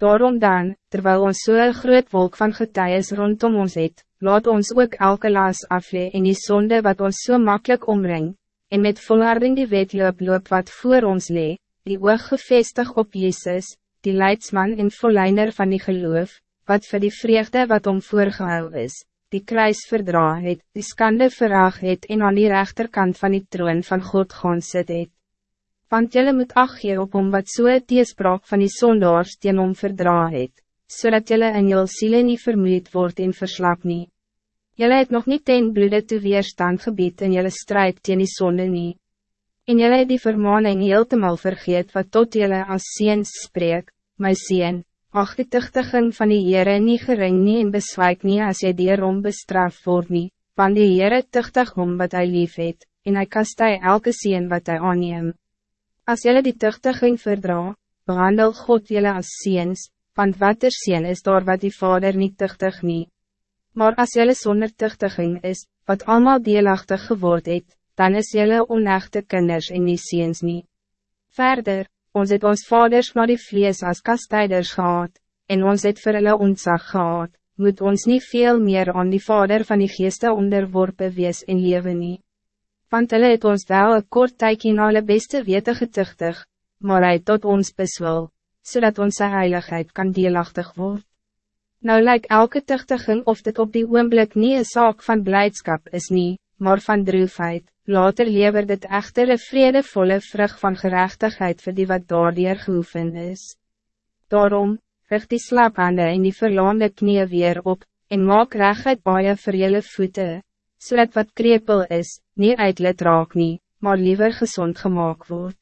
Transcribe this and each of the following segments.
Daarom dan, terwijl ons so een groot wolk van getuies rondom ons het, laat ons ook elke laas aflee in die zonde wat ons so makkelijk omring, en met volharding die wetloop loop wat voor ons lee, die oog gevestig op Jezus, die leidsman en volleiner van die geloof, wat voor die vreugde wat om voorgehou is, die kruis verdra het, die skande verraag het en aan die rechterkant van die troon van God gaan sit het want jullie moet achtgee op om wat so het teespraak van die sondaars teen om verdra het, so jullie in jul siele niet vermoeid wordt en verslap nie. Jullie het nog niet ten bloede te weerstand gebied in jullie strijd teen die sonde nie. En jullie het die vermaning heeltemal vergeet wat tot jullie als ziens spreek, my sien, ach die tuchtiging van die Heere nie gering nie en beswijk nie as jy dierom bestraf word nie, want die Heere tuchtig om wat hij lief het, en hy kastij elke sien wat hij aanneemt. Als jullie die tuchtiging verdra, behandel God jullie als ziens, want wat er zien is door wat die vader niet tuchtig niet. Maar als jullie zonder tuchtiging is, wat allemaal deelachtig geworden het, dan is jullie onechte kinders en die ziens niet. Verder, ons het ons vaders naar die vlees als kastijders gehad, en ons het vir hulle ontzag gehad, moet ons niet veel meer aan die vader van die geeste onderworpen wees en leven niet want hulle het ons wel een kort tijdje na hulle beste wete getuchtig, maar hy tot ons beswil, zodat onze heiligheid kan deelachtig worden. Nou lijkt elke tuchtiging of dit op die oomblik nie een zaak van blijdschap is nie, maar van droefheid, later lever dit echter een vredevolle vrug van gerechtigheid voor die wat daardier geoefen is. Daarom, richt die slaaphande in die verlaande knieën weer op, en maak rechtheid baie vir jylle voete, zodat wat krepel is, niet uitlet raak nie, maar liever gezond gemaakt wordt.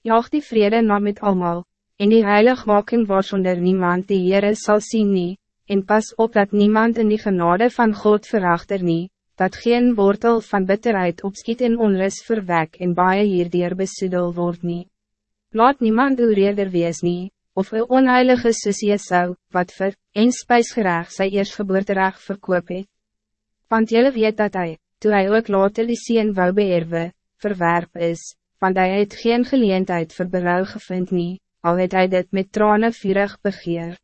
Jaag die vrede na met allemaal, en die heiligmaking waarsonder niemand die Heere sal sien nie, en pas op dat niemand in die genade van God verachter nie, dat geen wortel van bitterheid opskiet en onrust verwek en baie hierdier besoedel word nie. Laat niemand uw reerder wees nie, of een onheilige soos Jesou, wat vir, en spijsgerecht sy eersgeboorterecht verkoop het want jullie weet dat hij, toen hij ook later die sien wou beerwe, verwerp is, want hij het geen geleentheid vir berouw gevind nie, al het hy dit met tranen vurig begeer.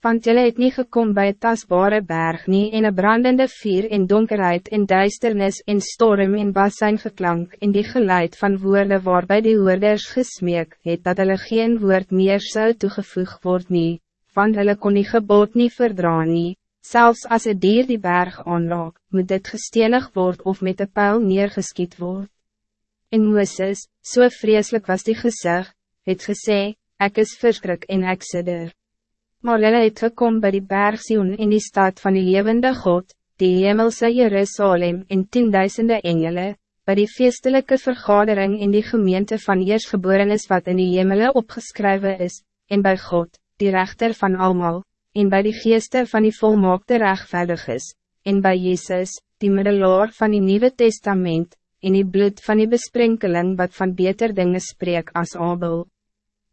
Want jullie het niet gekom bij het tasbare berg nie en een brandende vuur in donkerheid en duisternis en storm en bassijn geklank in die geluid van woorden waarbij die hoorders gesmeek het dat hulle geen woord meer zou toegevoeg word nie, want hulle kon die gebod nie verdra nie, Zelfs als het dier die berg aanlaak, moet dit gestenig worden of met de pijl neergeskiet worden. En Mooses, so vreselijk was die gezegd, het gesê, ek is verskrik en ek sidder. Maar hulle het gekom by die berg Sion in die stad van die levende God, die hemelse Jerusalem en tienduisende engele, by die feestelijke vergadering in die gemeente van eersgeborenes wat in die hemele opgeschreven is, en bij God, die rechter van allemaal, en bij die geeste van die volmaakte rechtvaardig is, en bij Jezus, die middelaar van die Nieuwe Testament, en die bloed van die besprenkeling wat van beter dingen spreek als Abel.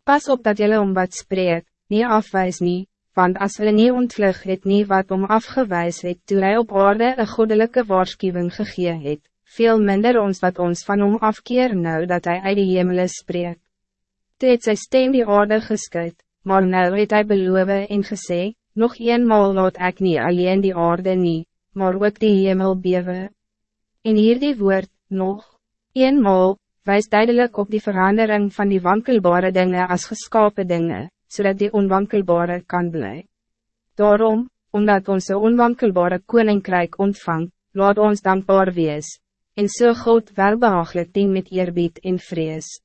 Pas op dat jullie om wat spreek, niet afwijs nie, want als hulle nie ontvlug het nie wat om afgewijs het, toe hy op aarde een goddelijke waarschuwing gegee het, veel minder ons wat ons van hom afkeer nou dat hij uit die hemel spreek. Toe het sy stem die aarde geskuit, maar nou het hy beloof en gesê, nog eenmaal laat ek nie alleen die aarde nie, maar ook die hemel bewe. En hier die woord, nog, eenmaal, wijst duidelijk op die verandering van die wankelbare dingen als geskapen dingen, zodat die onwankelbare kan blij. Daarom, omdat onze onwankelbare koninkrijk ontvang, laat ons dankbaar wees, en so God welbehaaglik ding met eerbied en vrees.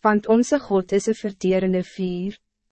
Want onze God is een verterende vier.